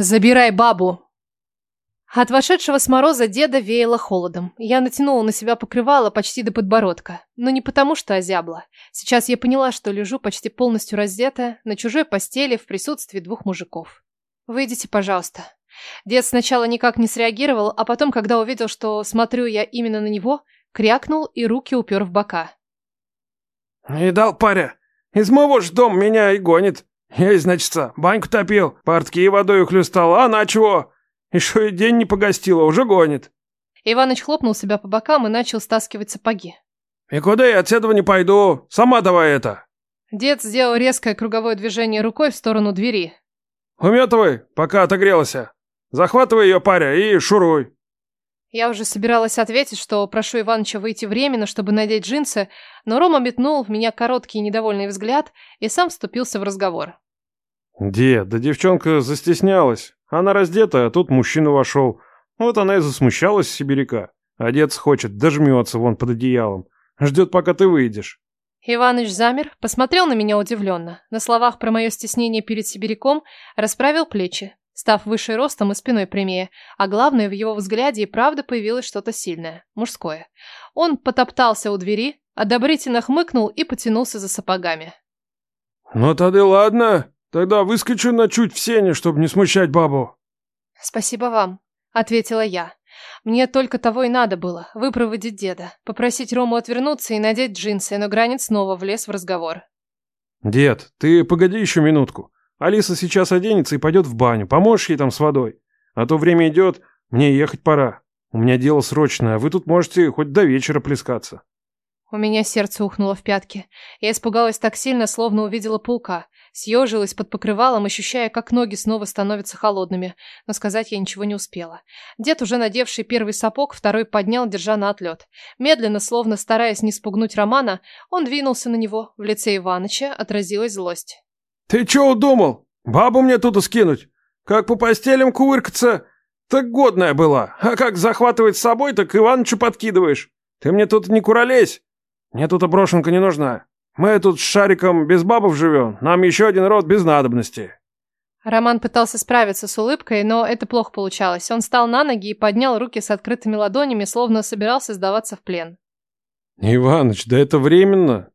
«Забирай бабу!» От вошедшего с мороза деда веяло холодом. Я натянула на себя покрывало почти до подбородка. Но не потому, что озябла. Сейчас я поняла, что лежу почти полностью раздетая, на чужой постели в присутствии двух мужиков. «Выйдите, пожалуйста». Дед сначала никак не среагировал, а потом, когда увидел, что смотрю я именно на него, крякнул и руки упер в бока. «Не дал паря. Из моего ж дом меня и гонит. Я, значит, баньку топил, портки водой ухлюстал, а она чего? Еще и день не погостила, уже гонит». Иваныч хлопнул себя по бокам и начал стаскивать сапоги. «И куда я от этого не пойду? Сама давай это!» Дед сделал резкое круговое движение рукой в сторону двери. «Уметывай, пока отогрелся. Захватывай ее, паря, и шуруй». Я уже собиралась ответить, что прошу Иваныча выйти временно, чтобы надеть джинсы, но Рома метнул в меня короткий недовольный взгляд и сам вступился в разговор. «Дед, да девчонка застеснялась. Она раздета, а тут мужчина вошел. Вот она и засмущалась сибиряка. Одеться хочет, дожмется вон под одеялом. Ждет, пока ты выйдешь». Иваныч замер, посмотрел на меня удивленно. На словах про мое стеснение перед сибиряком расправил плечи, став выше ростом и спиной прямее, а главное, в его взгляде и правда появилось что-то сильное, мужское. Он потоптался у двери, одобрительно хмыкнул и потянулся за сапогами. «Ну тогда ладно, тогда выскочу на чуть в сене, чтобы не смущать бабу». «Спасибо вам», — ответила я. Мне только того и надо было, выпроводить деда, попросить Рому отвернуться и надеть джинсы, но Гранит снова влез в разговор. «Дед, ты погоди еще минутку. Алиса сейчас оденется и пойдет в баню. Поможешь ей там с водой? А то время идет, мне ехать пора. У меня дело срочное, а вы тут можете хоть до вечера плескаться». У меня сердце ухнуло в пятки. Я испугалась так сильно, словно увидела паука. Съежилась под покрывалом, ощущая, как ноги снова становятся холодными. Но сказать я ничего не успела. Дед, уже надевший первый сапог, второй поднял, держа на отлет. Медленно, словно стараясь не спугнуть Романа, он двинулся на него. В лице Иваныча отразилась злость. «Ты чё удумал? Бабу мне тут скинуть? Как по постелям кувыркаться? Так годная была. А как захватывать с собой, так Иванычу подкидываешь. Ты мне тут не куролезь. Мне тут оброшенка не нужна. Мы тут с Шариком без бабов живем. Нам еще один род без надобности». Роман пытался справиться с улыбкой, но это плохо получалось. Он встал на ноги и поднял руки с открытыми ладонями, словно собирался сдаваться в плен. «Иваныч, да это временно.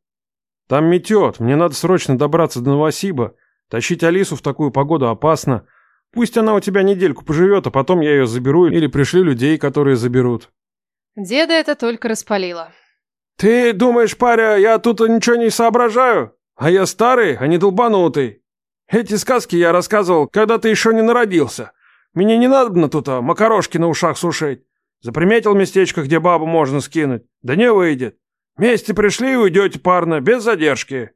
Там метет, мне надо срочно добраться до Новосиба. Тащить Алису в такую погоду опасно. Пусть она у тебя недельку поживет, а потом я ее заберу или пришлю людей, которые заберут». Деда это только распалило. «Ты думаешь, паря, я тут ничего не соображаю? А я старый, а не долбанутый. Эти сказки я рассказывал, когда ты еще не народился. Мне не надо на тут а, макарошки на ушах сушить. Заприметил местечко, где бабу можно скинуть. Да не выйдет. Вместе пришли и уйдете парно, без задержки».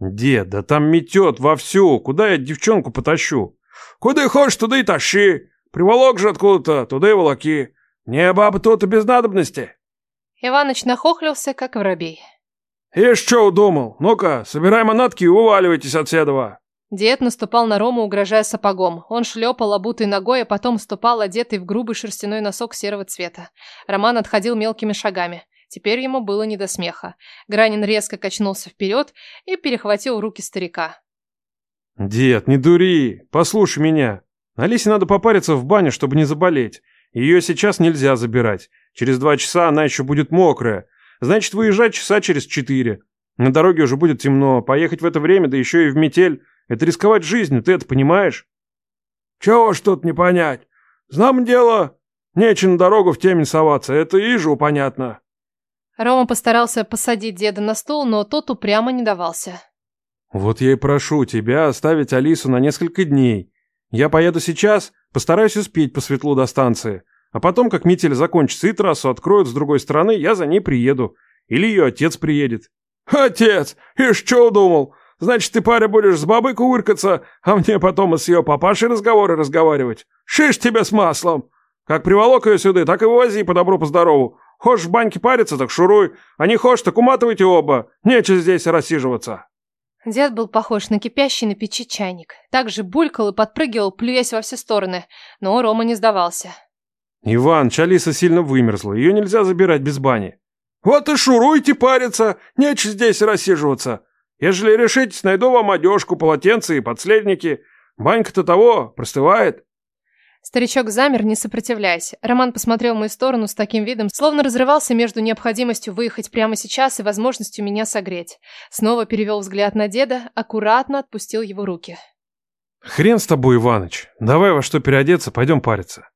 «Дед, да там метет вовсю. Куда я девчонку потащу?» «Куда хочешь, туда и тащи. Приволок же откуда-то, туда и волоки. Не баба тут и без надобности». Иваныч нахохлился, как воробей. «Ишь, что удумал? Ну-ка, собирай манатки и уваливайтесь от седова!» Дед наступал на Рому, угрожая сапогом. Он шлепал обутой ногой, а потом ступал, одетый в грубый шерстяной носок серого цвета. Роман отходил мелкими шагами. Теперь ему было не до смеха. Гранин резко качнулся вперед и перехватил руки старика. «Дед, не дури! Послушай меня! Алисе надо попариться в бане, чтобы не заболеть. Ее сейчас нельзя забирать. Через два часа она еще будет мокрая. Значит, выезжать часа через четыре. На дороге уже будет темно. Поехать в это время, да еще и в метель. Это рисковать жизнью, ты это понимаешь? Чего ж тут не понять? Знам дело. Нече на дорогу в темень соваться. Это ижу понятно. Рома постарался посадить деда на стол, но тот упрямо не давался. Вот я и прошу тебя оставить Алису на несколько дней. Я поеду сейчас, постараюсь успеть по светлу до станции. А потом, как метель закончится и трассу откроют с другой стороны, я за ней приеду. Или ее отец приедет. Отец? И что удумал? Значит, ты, паря, будешь с бабой кувыркаться, а мне потом и с ее папашей разговоры разговаривать. Шиш тебе с маслом. Как приволок ее сюда, так и вывози по добру, по здорову. Хочешь в баньке париться, так шуруй. А не хочешь, так уматывайте оба. Нечего здесь рассиживаться. Дед был похож на кипящий на печи чайник. Так же булькал и подпрыгивал, плюясь во все стороны. Но Рома не сдавался. «Иван, Чалиса сильно вымерзла, ее нельзя забирать без бани». «Вот и шуруйте париться, нечего здесь рассиживаться. Ежели решитесь, найду вам одежку, полотенце и подследники. Банька-то того, простывает». Старичок замер, не сопротивляясь. Роман посмотрел в мою сторону с таким видом, словно разрывался между необходимостью выехать прямо сейчас и возможностью меня согреть. Снова перевел взгляд на деда, аккуратно отпустил его руки. «Хрен с тобой, Иваныч. Давай во что переодеться, пойдем париться».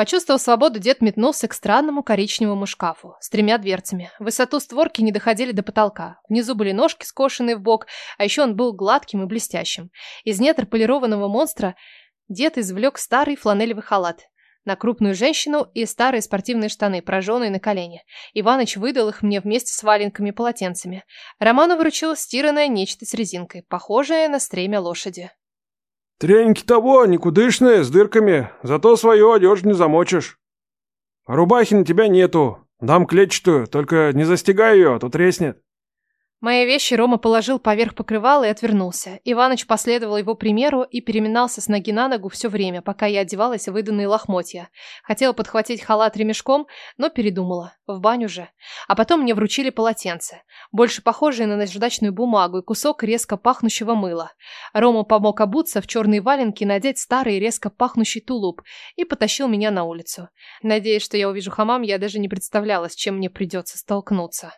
Почувствовав свободу, дед метнулся к странному коричневому шкафу с тремя дверцами. Высоту створки не доходили до потолка. Внизу были ножки, скошенные в бок, а еще он был гладким и блестящим. Из недр полированного монстра дед извлек старый фланелевый халат на крупную женщину и старые спортивные штаны, прожженные на колени. Иваныч выдал их мне вместе с валенками полотенцами. Роману вручил стиранное нечто с резинкой, похожее на стремя лошади. Треники того, никудышные, с дырками, зато свою одежду не замочишь. А рубахи на тебя нету, дам клетчатую, только не застегай ее, а то треснет. Мои вещи Рома положил поверх покрывала и отвернулся. Иваныч последовал его примеру и переминался с ноги на ногу все время, пока я одевалась в выданные лохмотья. Хотела подхватить халат ремешком, но передумала. В баню же. А потом мне вручили полотенце, больше похожее на наждачную бумагу и кусок резко пахнущего мыла. Рома помог обуться в черные валенки надеть старый резко пахнущий тулуп и потащил меня на улицу. Надеясь, что я увижу хамам, я даже не представляла, с чем мне придется столкнуться.